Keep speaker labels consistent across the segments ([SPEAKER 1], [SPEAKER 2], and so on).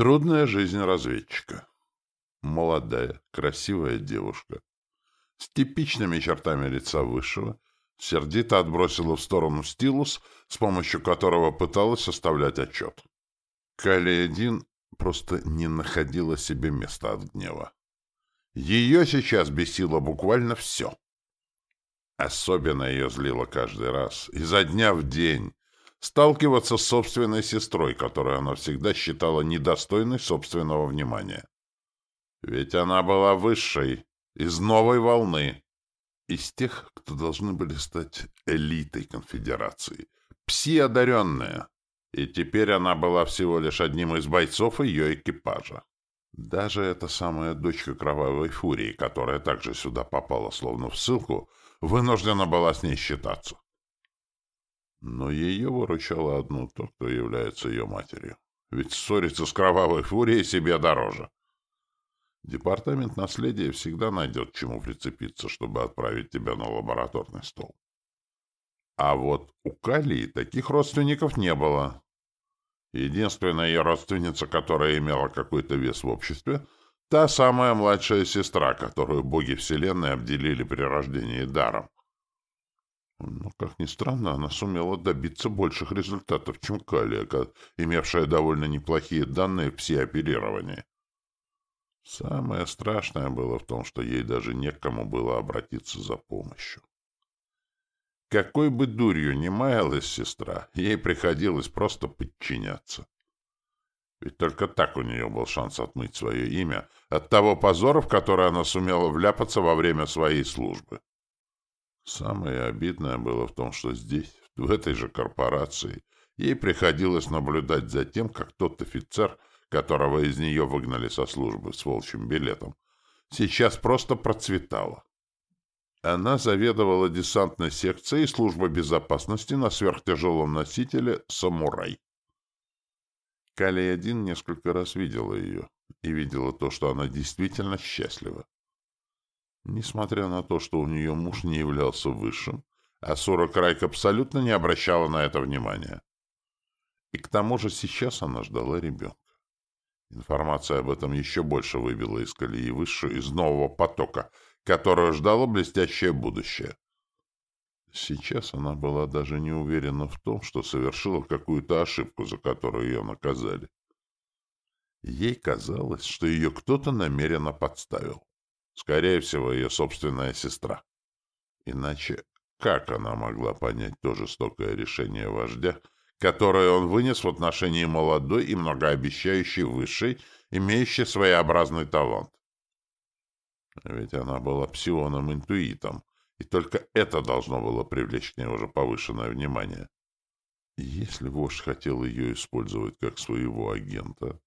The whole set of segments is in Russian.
[SPEAKER 1] Трудная жизнь разведчика. Молодая, красивая девушка с типичными чертами лица высшего сердито отбросила в сторону стилус, с помощью которого пыталась составлять отчет. Калиедин просто не находила себе места от гнева. Ее сейчас бесило буквально все. Особенно ее злило каждый раз, изо дня в день, сталкиваться с собственной сестрой, которую она всегда считала недостойной собственного внимания. Ведь она была высшей, из новой волны, из тех, кто должны были стать элитой конфедерации, пси-одаренная. И теперь она была всего лишь одним из бойцов ее экипажа. Даже эта самая дочка Кровавой Фурии, которая также сюда попала словно в ссылку, вынуждена была с ней считаться. Но ее выручало одно то, кто является ее матерью. Ведь ссориться с Кровавой Фурией себе дороже. Департамент наследия всегда найдет чему прицепиться, чтобы отправить тебя на лабораторный стол. А вот у Калии таких родственников не было. Единственная ее родственница, которая имела какой-то вес в обществе, та самая младшая сестра, которую боги Вселенной обделили при рождении даром. Но, как ни странно, она сумела добиться больших результатов, чем Калия, имевшая довольно неплохие данные в пси-оперировании. Самое страшное было в том, что ей даже некому было обратиться за помощью. Какой бы дурью ни маялась сестра, ей приходилось просто подчиняться. Ведь только так у нее был шанс отмыть свое имя от того позора, в который она сумела вляпаться во время своей службы. Самое обидное было в том, что здесь, в этой же корпорации, ей приходилось наблюдать за тем, как тот офицер — которого из нее выгнали со службы с волчьим билетом, сейчас просто процветала. Она заведовала десантной секцией службы безопасности на сверхтяжелом носителе «Самурай». Калия-1 несколько раз видела ее и видела то, что она действительно счастлива. Несмотря на то, что у нее муж не являлся высшим, Асура Крайк абсолютно не обращала на это внимания. И к тому же сейчас она ждала ребенка. Информация об этом еще больше выбила из колеи высшую из нового потока, которого ждало блестящее будущее. Сейчас она была даже не уверена в том, что совершила какую-то ошибку, за которую ее наказали. Ей казалось, что ее кто-то намеренно подставил. Скорее всего, ее собственная сестра. Иначе как она могла понять то жестокое решение вождя, которое он вынес в отношении молодой и многообещающей высшей, имеющей своеобразный талант. Ведь она была псионом-интуитом, и только это должно было привлечь к ней уже повышенное внимание. Если вождь хотел ее использовать как своего агента,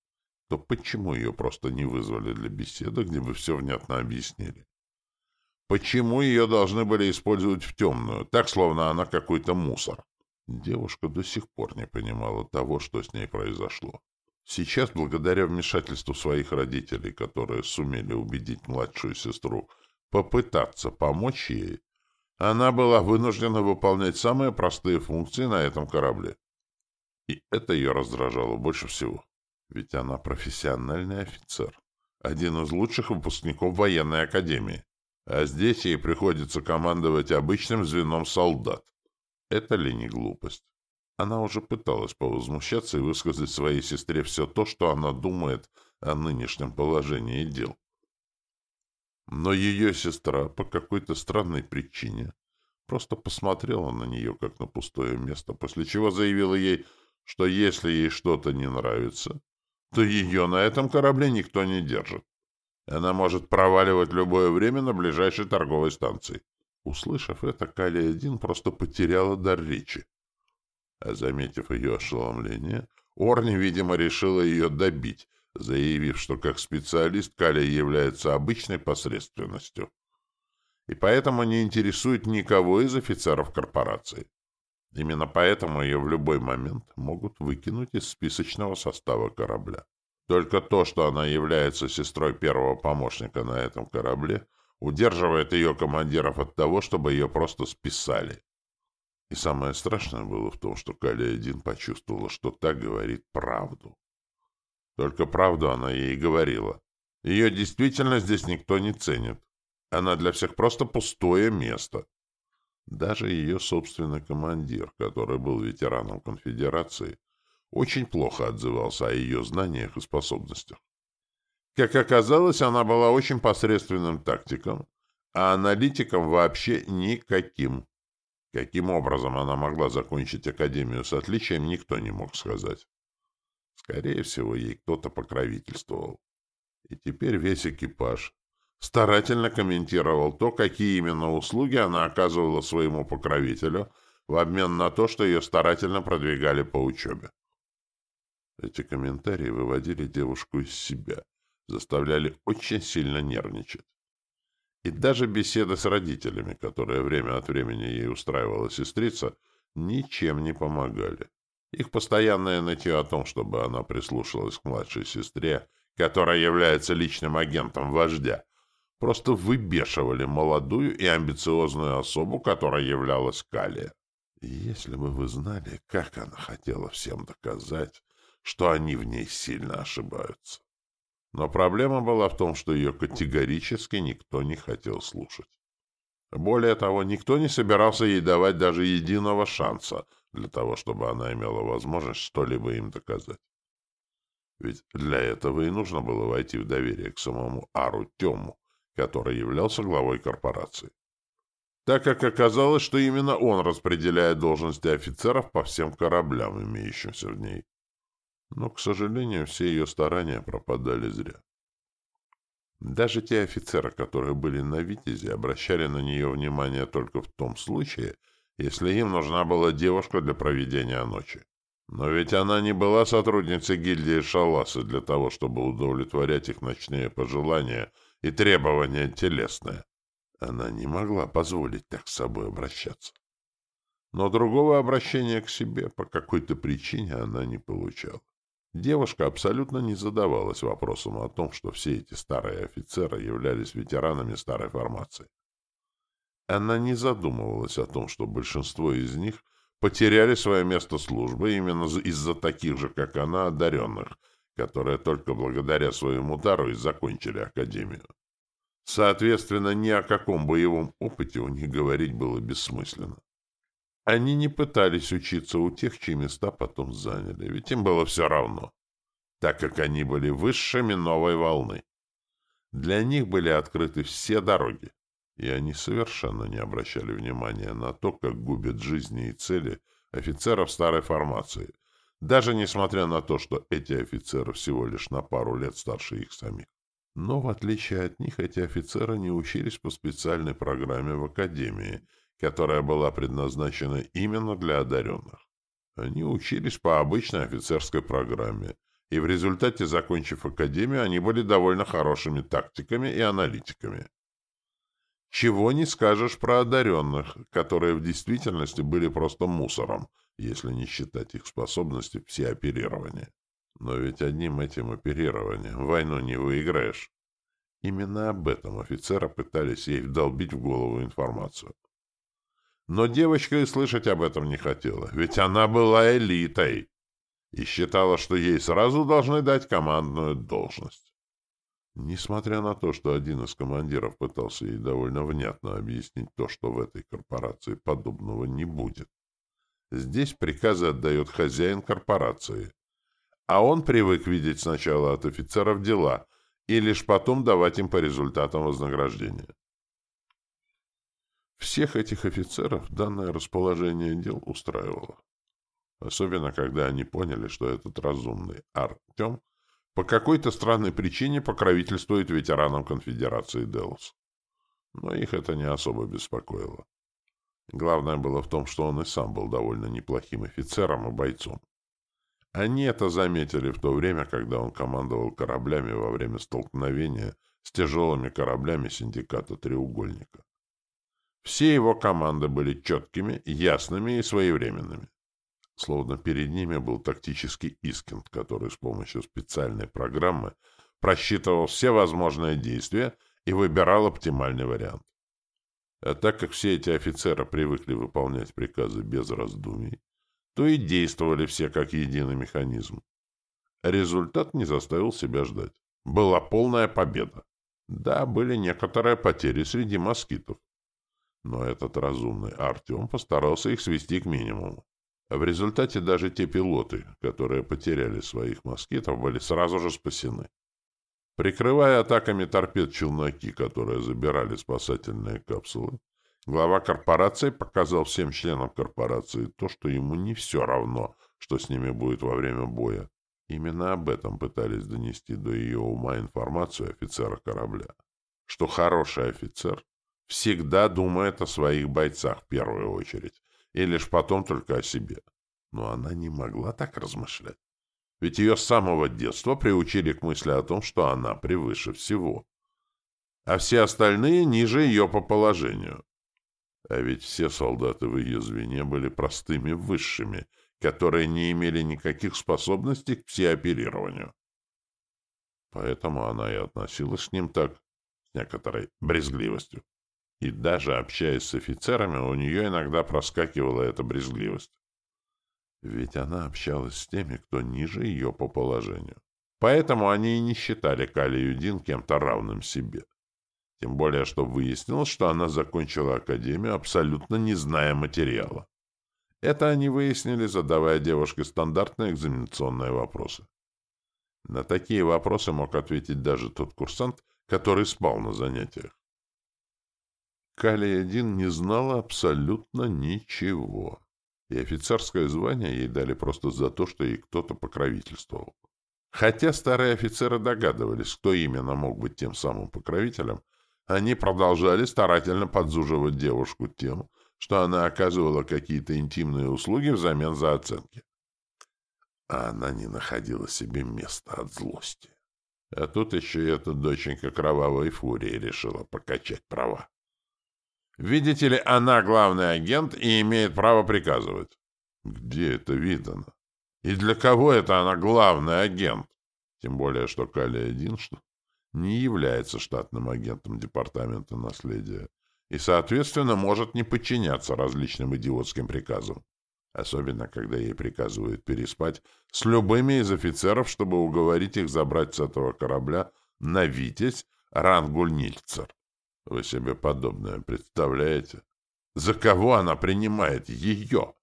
[SPEAKER 1] то почему ее просто не вызвали для беседы, где бы все внятно объяснили? Почему ее должны были использовать в темную, так, словно она какой-то мусор? Девушка до сих пор не понимала того, что с ней произошло. Сейчас, благодаря вмешательству своих родителей, которые сумели убедить младшую сестру попытаться помочь ей, она была вынуждена выполнять самые простые функции на этом корабле. И это ее раздражало больше всего. Ведь она профессиональный офицер, один из лучших выпускников военной академии. А здесь ей приходится командовать обычным звеном солдат. Это ли не глупость? Она уже пыталась повозмущаться и высказать своей сестре все то, что она думает о нынешнем положении дел. Но ее сестра по какой-то странной причине просто посмотрела на нее, как на пустое место, после чего заявила ей, что если ей что-то не нравится, то ее на этом корабле никто не держит. Она может проваливать любое время на ближайшей торговой станции. Услышав это, Калия-1 просто потеряла дар речи. А заметив ее ошеломление, Орни, видимо, решила ее добить, заявив, что как специалист Калия является обычной посредственностью. И поэтому не интересует никого из офицеров корпорации. Именно поэтому ее в любой момент могут выкинуть из списочного состава корабля. Только то, что она является сестрой первого помощника на этом корабле — удерживает ее командиров от того, чтобы ее просто списали. И самое страшное было в том, что Калия-1 почувствовала, что так говорит правду. Только правду она ей говорила. Ее действительно здесь никто не ценит. Она для всех просто пустое место. Даже ее собственный командир, который был ветераном конфедерации, очень плохо отзывался о ее знаниях и способностях. Как оказалось, она была очень посредственным тактиком, а аналитиком вообще никаким. Каким образом она могла закончить академию с отличием, никто не мог сказать. Скорее всего, ей кто-то покровительствовал. И теперь весь экипаж старательно комментировал то, какие именно услуги она оказывала своему покровителю в обмен на то, что ее старательно продвигали по учебе. Эти комментарии выводили девушку из себя, заставляли очень сильно нервничать. И даже беседа с родителями, которые время от времени ей устраивала сестрица, ничем не помогали. Их постоянное нытье о том, чтобы она прислушалась к младшей сестре, которая является личным агентом вождя, просто выбешивали молодую и амбициозную особу, которая являлась Калия. Если бы вы знали, как она хотела всем доказать, что они в ней сильно ошибаются. Но проблема была в том, что ее категорически никто не хотел слушать. Более того, никто не собирался ей давать даже единого шанса для того, чтобы она имела возможность что-либо им доказать. Ведь для этого и нужно было войти в доверие к самому Ару Тему, который являлся главой корпорации. Так как оказалось, что именно он распределяет должности офицеров по всем кораблям, имеющимся в ней. Но, к сожалению, все ее старания пропадали зря. Даже те офицеры, которые были на «Витязе», обращали на нее внимание только в том случае, если им нужна была девушка для проведения ночи. Но ведь она не была сотрудницей гильдии Шаласы для того, чтобы удовлетворять их ночные пожелания и требования телесные. Она не могла позволить так с собой обращаться. Но другого обращения к себе по какой-то причине она не получала. Девушка абсолютно не задавалась вопросом о том, что все эти старые офицеры являлись ветеранами старой формации. Она не задумывалась о том, что большинство из них потеряли свое место службы именно из-за таких же, как она, одаренных, которые только благодаря своему дару и закончили академию. Соответственно, ни о каком боевом опыте у них говорить было бессмысленно. Они не пытались учиться у тех, чьи места потом заняли, ведь им было все равно, так как они были высшими новой волны. Для них были открыты все дороги, и они совершенно не обращали внимания на то, как губят жизни и цели офицеров старой формации, даже несмотря на то, что эти офицеры всего лишь на пару лет старше их самих. Но, в отличие от них, эти офицеры не учились по специальной программе в академии — которая была предназначена именно для одаренных. Они учились по обычной офицерской программе, и в результате, закончив академию, они были довольно хорошими тактиками и аналитиками. Чего не скажешь про одаренных, которые в действительности были просто мусором, если не считать их способности всеоперирования. Но ведь одним этим оперированием войну не выиграешь. Именно об этом офицеры пытались ей вдолбить в голову информацию. Но девочка и слышать об этом не хотела, ведь она была элитой и считала, что ей сразу должны дать командную должность. Несмотря на то, что один из командиров пытался ей довольно внятно объяснить то, что в этой корпорации подобного не будет. Здесь приказы отдает хозяин корпорации, а он привык видеть сначала от офицеров дела и лишь потом давать им по результатам вознаграждения. Всех этих офицеров данное расположение дел устраивало. Особенно, когда они поняли, что этот разумный Артем по какой-то странной причине покровительствует ветеранам конфедерации Делос. Но их это не особо беспокоило. Главное было в том, что он и сам был довольно неплохим офицером и бойцом. Они это заметили в то время, когда он командовал кораблями во время столкновения с тяжелыми кораблями синдиката «Треугольника». Все его команды были четкими, ясными и своевременными. Словно перед ними был тактический Искинд, который с помощью специальной программы просчитывал все возможные действия и выбирал оптимальный вариант. А так как все эти офицеры привыкли выполнять приказы без раздумий, то и действовали все как единый механизм. Результат не заставил себя ждать. Была полная победа. Да, были некоторые потери среди москитов. Но этот разумный Артем постарался их свести к минимуму. В результате даже те пилоты, которые потеряли своих москитов, были сразу же спасены. Прикрывая атаками торпед челноки, которые забирали спасательные капсулы, глава корпорации показал всем членам корпорации то, что ему не все равно, что с ними будет во время боя. Именно об этом пытались донести до ее ума информацию офицера корабля. Что хороший офицер всегда думает о своих бойцах в первую очередь, и лишь потом только о себе. Но она не могла так размышлять. Ведь ее с самого детства приучили к мысли о том, что она превыше всего. А все остальные ниже ее по положению. А ведь все солдаты в ее звене были простыми высшими, которые не имели никаких способностей к всеоперированию. Поэтому она и относилась к ним так, с некоторой брезгливостью. И даже общаясь с офицерами, у нее иногда проскакивала эта брезгливость. Ведь она общалась с теми, кто ниже ее по положению. Поэтому они и не считали Калию Дин кем-то равным себе. Тем более, что выяснилось, что она закончила академию, абсолютно не зная материала. Это они выяснили, задавая девушке стандартные экзаменационные вопросы. На такие вопросы мог ответить даже тот курсант, который спал на занятиях. Калия Дин не знала абсолютно ничего и офицерское звание ей дали просто за то, что ей кто-то покровительствовал. Хотя старые офицеры догадывались, кто именно мог быть тем самым покровителем, они продолжали старательно подзуживать девушку тем, что она оказывала какие-то интимные услуги взамен за оценки. А она не находила себе места от злости. А тут еще эта доченька кровавой фурии решила покачать права. Видите ли, она главный агент и имеет право приказывать. Где это видано? И для кого это она главный агент? Тем более, что Калия Диншн не является штатным агентом Департамента наследия и, соответственно, может не подчиняться различным идиотским приказам. Особенно, когда ей приказывают переспать с любыми из офицеров, чтобы уговорить их забрать с этого корабля на «Витязь» Рангульнильцер. Вы себе подобное представляете? За кого она принимает ее?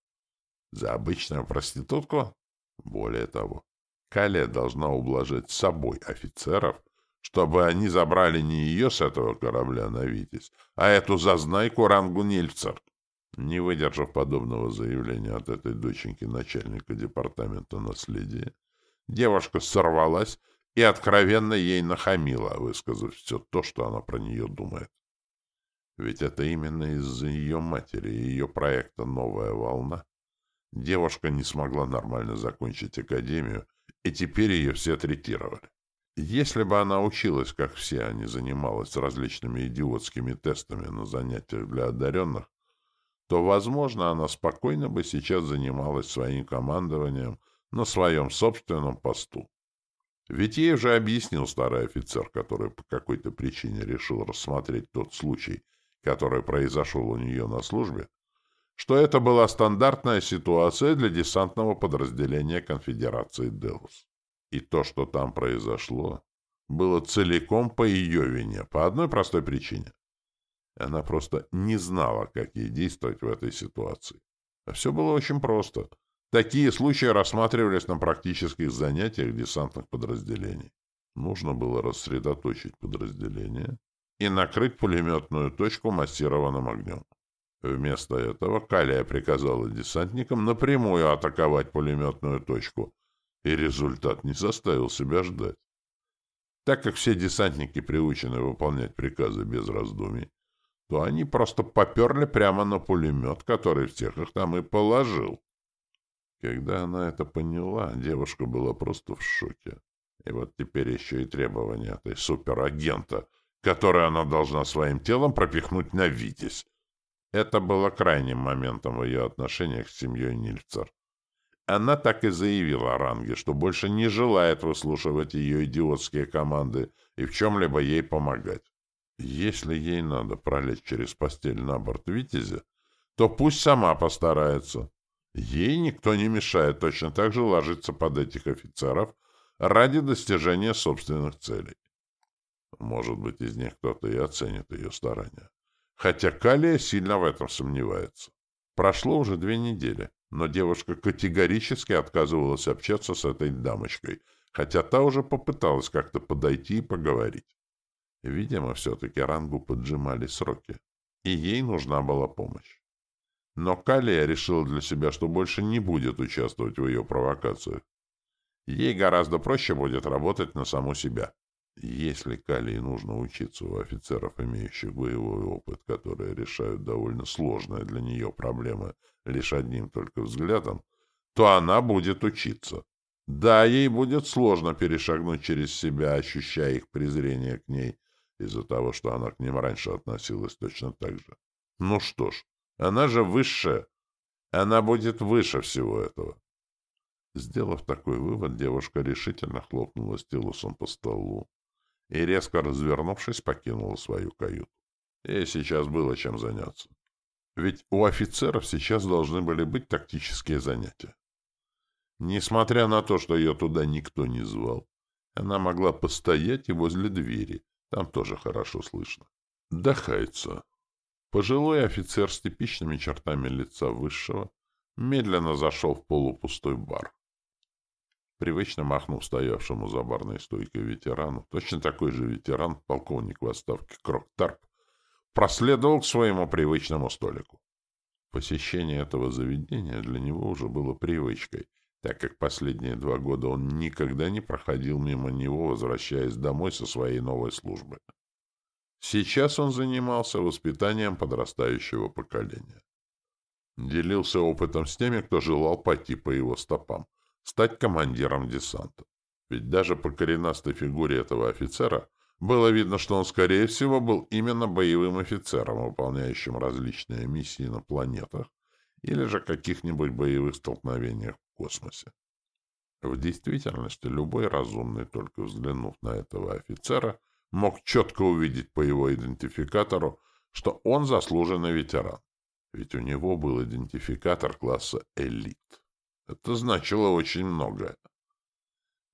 [SPEAKER 1] За обычную проститутку? Более того, Калия должна ублажить с собой офицеров, чтобы они забрали не ее с этого корабля на Витязь, а эту зазнайку Рангу Нильцер. Не выдержав подобного заявления от этой доченьки начальника департамента наследия, девушка сорвалась и откровенно ей нахамила, высказав все то, что она про нее думает. Ведь это именно из-за ее матери и ее проекта «Новая волна» девушка не смогла нормально закончить академию, и теперь ее все третировали. Если бы она училась, как все, не занималась различными идиотскими тестами на занятиях для одаренных, то, возможно, она спокойно бы сейчас занималась своим командованием на своем собственном посту. Ведь ей уже объяснил старый офицер, который по какой-то причине решил рассмотреть тот случай, который произошел у нее на службе, что это была стандартная ситуация для десантного подразделения конфедерации Делус. И то, что там произошло, было целиком по ее вине, по одной простой причине. Она просто не знала, как ей действовать в этой ситуации. А все было очень просто. Такие случаи рассматривались на практических занятиях десантных подразделений. Нужно было рассредоточить подразделение и накрыть пулеметную точку массированным огнем. Вместо этого Калия приказала десантникам напрямую атаковать пулеметную точку, и результат не заставил себя ждать. Так как все десантники приучены выполнять приказы без раздумий, то они просто поперли прямо на пулемет, который всех их там и положил. Когда она это поняла, девушка была просто в шоке. И вот теперь еще и требования этой суперагента, который она должна своим телом пропихнуть на Витязь. Это было крайним моментом в ее отношениях с семьей Нильцер. Она так и заявила Ранге, что больше не желает выслушивать ее идиотские команды и в чем-либо ей помогать. Если ей надо пролезть через постель на борт Витязя, то пусть сама постарается. Ей никто не мешает точно так же ложиться под этих офицеров, ради достижения собственных целей. Может быть, из них кто-то и оценит ее старания. Хотя Калия сильно в этом сомневается. Прошло уже две недели, но девушка категорически отказывалась общаться с этой дамочкой, хотя та уже попыталась как-то подойти и поговорить. Видимо, все-таки Рангу поджимали сроки, и ей нужна была помощь. Но Калия решила для себя, что больше не будет участвовать в ее провокациях. Ей гораздо проще будет работать на саму себя. Если Калии нужно учиться у офицеров, имеющих боевой опыт, которые решают довольно сложные для нее проблемы лишь одним только взглядом, то она будет учиться. Да, ей будет сложно перешагнуть через себя, ощущая их презрение к ней, из-за того, что она к ним раньше относилась точно так же. Ну что ж, она же высшая. Она будет выше всего этого. Сделав такой вывод, девушка решительно хлопнула стилусом по столу и, резко развернувшись, покинула свою каюту. Ей сейчас было чем заняться. Ведь у офицеров сейчас должны были быть тактические занятия. Несмотря на то, что ее туда никто не звал, она могла постоять и возле двери, там тоже хорошо слышно. Дахается. Пожилой офицер с типичными чертами лица высшего медленно зашел в полупустой бар. Привычно махнув стоявшему за барной стойкой ветерану, точно такой же ветеран, полковник в отставке Кроктарп, проследовал к своему привычному столику. Посещение этого заведения для него уже было привычкой, так как последние два года он никогда не проходил мимо него, возвращаясь домой со своей новой службы. Сейчас он занимался воспитанием подрастающего поколения. Делился опытом с теми, кто желал пойти по его стопам, стать командиром десанта. Ведь даже по коренастой фигуре этого офицера было видно, что он, скорее всего, был именно боевым офицером, выполняющим различные миссии на планетах или же каких-нибудь боевых столкновениях космосе. В действительности любой разумный, только взглянув на этого офицера, мог четко увидеть по его идентификатору, что он заслуженный ветеран. Ведь у него был идентификатор класса «элит». Это значило очень многое.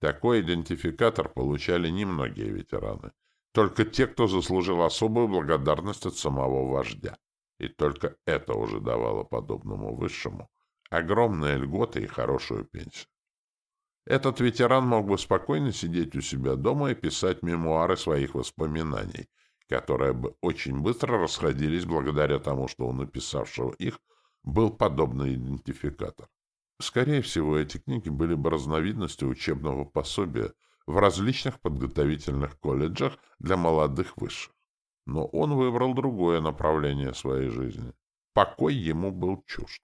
[SPEAKER 1] Такой идентификатор получали немногие ветераны, только те, кто заслужил особую благодарность от самого вождя. И только это уже давало подобному высшему огромные льготы и хорошую пенсию. Этот ветеран мог бы спокойно сидеть у себя дома и писать мемуары своих воспоминаний, которые бы очень быстро расходились благодаря тому, что у написавшего их был подобный идентификатор. Скорее всего, эти книги были бы разновидностью учебного пособия в различных подготовительных колледжах для молодых высших. Но он выбрал другое направление своей жизни. Покой ему был чужд.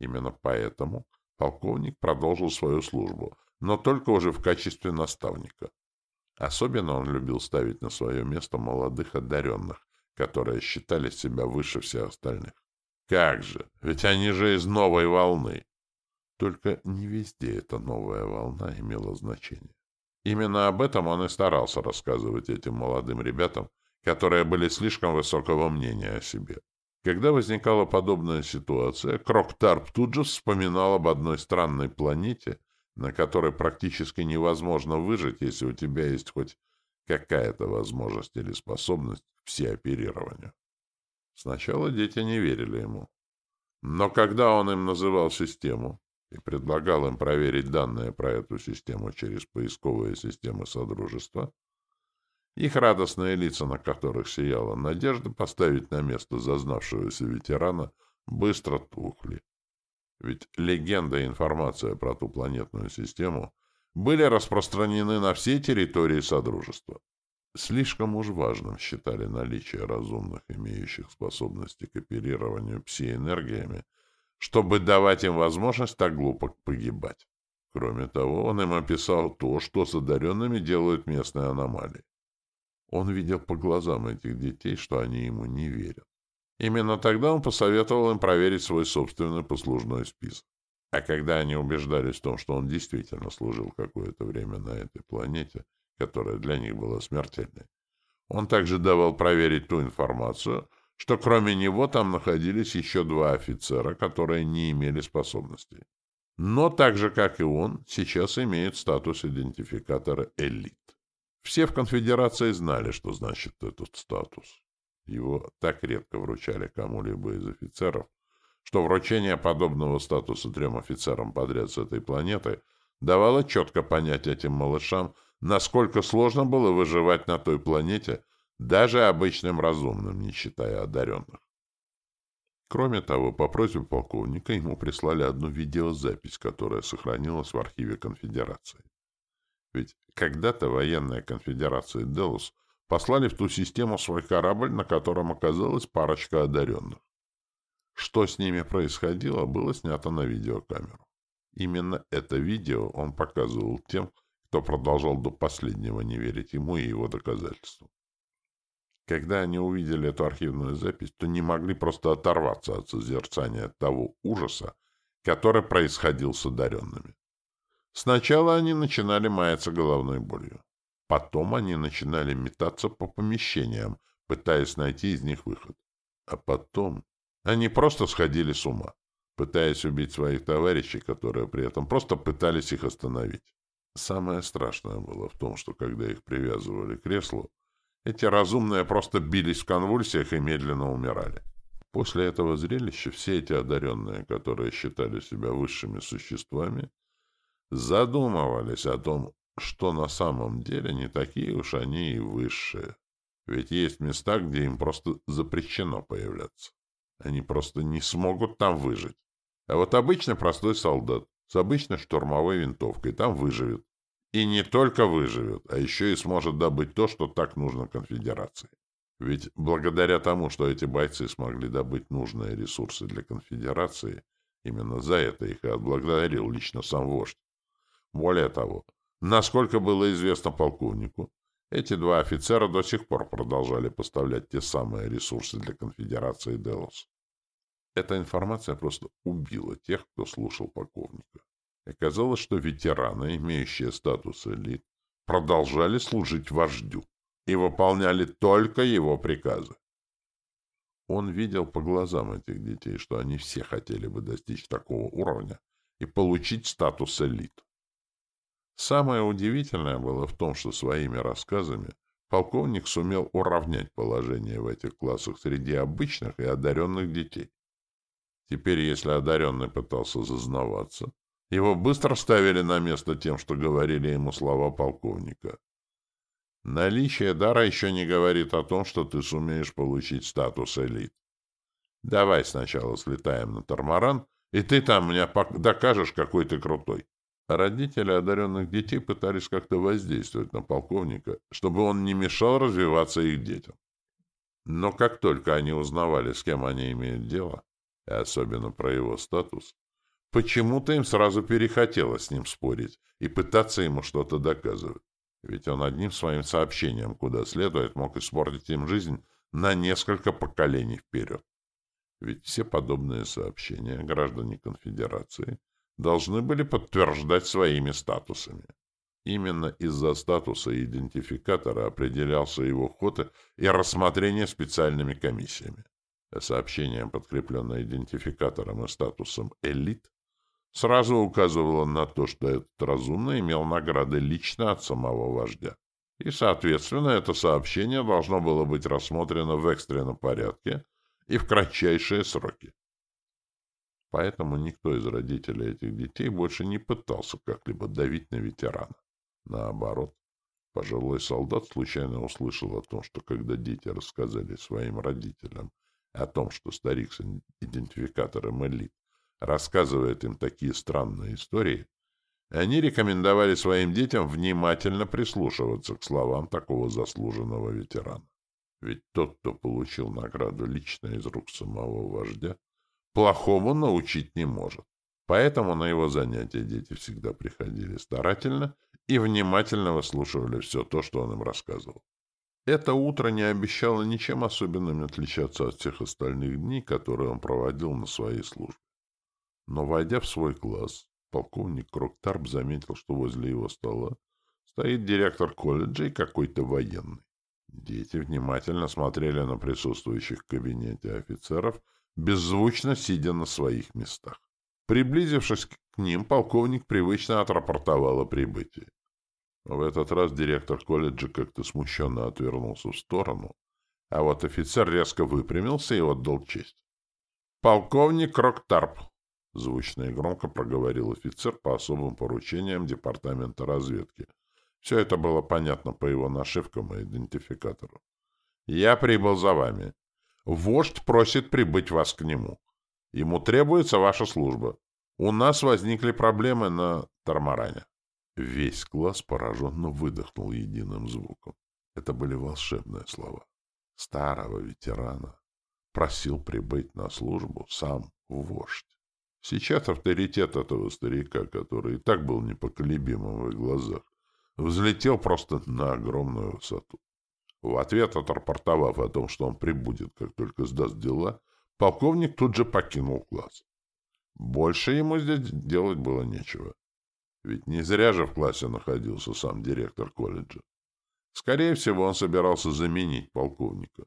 [SPEAKER 1] Именно поэтому полковник продолжил свою службу, но только уже в качестве наставника. Особенно он любил ставить на свое место молодых одаренных, которые считали себя выше всех остальных. Как же, ведь они же из новой волны. Только не везде эта новая волна имела значение. Именно об этом он и старался рассказывать этим молодым ребятам, которые были слишком высокого мнения о себе. Когда возникала подобная ситуация, Кроктарп тут же вспоминал об одной странной планете, на которой практически невозможно выжить, если у тебя есть хоть какая-то возможность или способность к всеоперированию. Сначала дети не верили ему. Но когда он им называл систему и предлагал им проверить данные про эту систему через поисковые системы Содружества, их радостные лица, на которых сияла надежда поставить на место зазнавшегося ветерана, быстро тухли. Ведь легенда и информация про ту планетную систему были распространены на всей территории Содружества. Слишком уж важным считали наличие разумных, имеющих способности к оперированию пси-энергиями, чтобы давать им возможность так глупо погибать. Кроме того, он им описал то, что с одаренными делают местные аномалии. Он видел по глазам этих детей, что они ему не верят. Именно тогда он посоветовал им проверить свой собственный послужной список. А когда они убеждались в том, что он действительно служил какое-то время на этой планете, которая для них была смертельной, он также давал проверить ту информацию, что кроме него там находились еще два офицера, которые не имели способностей. но так же, как и он, сейчас имеют статус идентификатора элит. Все в конфедерации знали, что значит этот статус. Его так редко вручали кому-либо из офицеров, что вручение подобного статуса трем офицерам подряд с этой планеты давало четко понять этим малышам, насколько сложно было выживать на той планете даже обычным разумным, не считая одаренных. Кроме того, по просьбе полковника ему прислали одну видеозапись, которая сохранилась в архиве конфедерации. Ведь когда-то военная конфедерация Делус послали в ту систему свой корабль, на котором оказалась парочка одаренных. Что с ними происходило, было снято на видеокамеру. Именно это видео он показывал тем, кто продолжал до последнего не верить ему и его доказательствам. Когда они увидели эту архивную запись, то не могли просто оторваться от созерцания того ужаса, который происходил с одаренными. Сначала они начинали маяться головной болью. Потом они начинали метаться по помещениям, пытаясь найти из них выход. А потом они просто сходили с ума, пытаясь убить своих товарищей, которые при этом просто пытались их остановить. Самое страшное было в том, что когда их привязывали к креслу, эти разумные просто бились в конвульсиях и медленно умирали. После этого зрелища все эти одаренные, которые считали себя высшими существами, задумывались о том, что на самом деле не такие уж они и высшие. Ведь есть места, где им просто запрещено появляться. Они просто не смогут там выжить. А вот обычный простой солдат с обычной штурмовой винтовкой там выживет. И не только выживет, а еще и сможет добыть то, что так нужно конфедерации. Ведь благодаря тому, что эти бойцы смогли добыть нужные ресурсы для конфедерации, именно за это их и отблагодарил лично сам вождь. Более того, насколько было известно полковнику, эти два офицера до сих пор продолжали поставлять те самые ресурсы для конфедерации Делос. Эта информация просто убила тех, кто слушал полковника. Оказалось, что ветераны, имеющие статус элит, продолжали служить вождю и выполняли только его приказы. Он видел по глазам этих детей, что они все хотели бы достичь такого уровня и получить статус элит. Самое удивительное было в том, что своими рассказами полковник сумел уравнять положение в этих классах среди обычных и одаренных детей. Теперь, если одаренный пытался зазнаваться, его быстро ставили на место тем, что говорили ему слова полковника. Наличие дара еще не говорит о том, что ты сумеешь получить статус элит. Давай сначала слетаем на Тормаран, и ты там мне докажешь, какой ты крутой. Родители одаренных детей пытались как-то воздействовать на полковника, чтобы он не мешал развиваться их детям. Но как только они узнавали, с кем они имеют дело, и особенно про его статус, почему-то им сразу перехотелось с ним спорить и пытаться ему что-то доказывать. Ведь он одним своим сообщением, куда следует, мог испортить им жизнь на несколько поколений вперед. Ведь все подобные сообщения граждане конфедерации – должны были подтверждать своими статусами. Именно из-за статуса идентификатора определялся его ход и рассмотрение специальными комиссиями. Сообщение, подкрепленное идентификатором и статусом «элит», сразу указывало на то, что этот разумный имел награды лично от самого вождя. И, соответственно, это сообщение должно было быть рассмотрено в экстренном порядке и в кратчайшие сроки. Поэтому никто из родителей этих детей больше не пытался как-либо давить на ветерана. Наоборот, пожилой солдат случайно услышал о том, что когда дети рассказали своим родителям о том, что старик с идентификатором элит рассказывает им такие странные истории, они рекомендовали своим детям внимательно прислушиваться к словам такого заслуженного ветерана. Ведь тот, кто получил награду лично из рук самого вождя, плохому научить не может. Поэтому на его занятия дети всегда приходили старательно и внимательно выслушивали все то, что он им рассказывал. Это утро не обещало ничем особенным отличаться от всех остальных дней, которые он проводил на своей службе. Но, войдя в свой класс, полковник Кроктарп заметил, что возле его стола стоит директор колледжа и какой-то военный. Дети внимательно смотрели на присутствующих в кабинете офицеров беззвучно сидя на своих местах. Приблизившись к ним, полковник привычно отрапортовал о прибытии. В этот раз директор колледжа как-то смущенно отвернулся в сторону, а вот офицер резко выпрямился и отдал честь. «Полковник Роктарп», — звучно и громко проговорил офицер по особым поручениям Департамента разведки. Все это было понятно по его нашивкам и идентификатору. «Я прибыл за вами. Вождь просит прибыть вас к нему. Ему требуется ваша служба. У нас возникли проблемы на Тормаране». Весь класс пораженно выдохнул единым звуком. Это были волшебные слова. Старого ветерана просил прибыть на службу сам вождь. Сейчас авторитет этого старика, который и так был непоколебимым в их глазах, взлетел просто на огромную высоту. В ответ, отрапортовав о том, что он прибудет, как только сдаст дела, полковник тут же покинул класс. Больше ему здесь делать было нечего. Ведь не зря же в классе находился сам директор колледжа. Скорее всего, он собирался заменить полковника,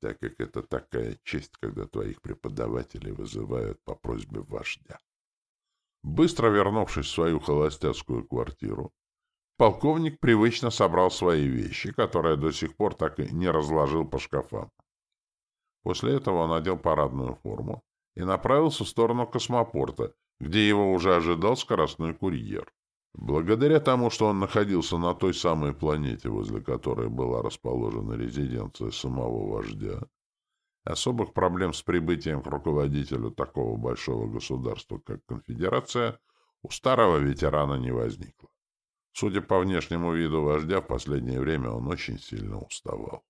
[SPEAKER 1] так как это такая честь, когда твоих преподавателей вызывают по просьбе вождя. Быстро вернувшись в свою холостяцкую квартиру, полковник привычно собрал свои вещи, которые до сих пор так и не разложил по шкафам. После этого он надел парадную форму и направился в сторону космопорта, где его уже ожидал скоростной курьер. Благодаря тому, что он находился на той самой планете, возле которой была расположена резиденция самого вождя, особых проблем с прибытием к руководителю такого большого государства, как Конфедерация, у старого ветерана не возникло. Судя по внешнему виду вождя, в последнее время он очень сильно уставал.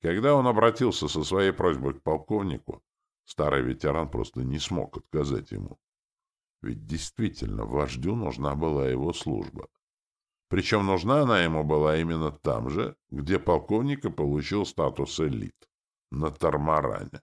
[SPEAKER 1] Когда он обратился со своей просьбой к полковнику, старый ветеран просто не смог отказать ему. Ведь действительно вождю нужна была его служба. Причем нужна она ему была именно там же, где полковник и получил статус элит — на Тармаране.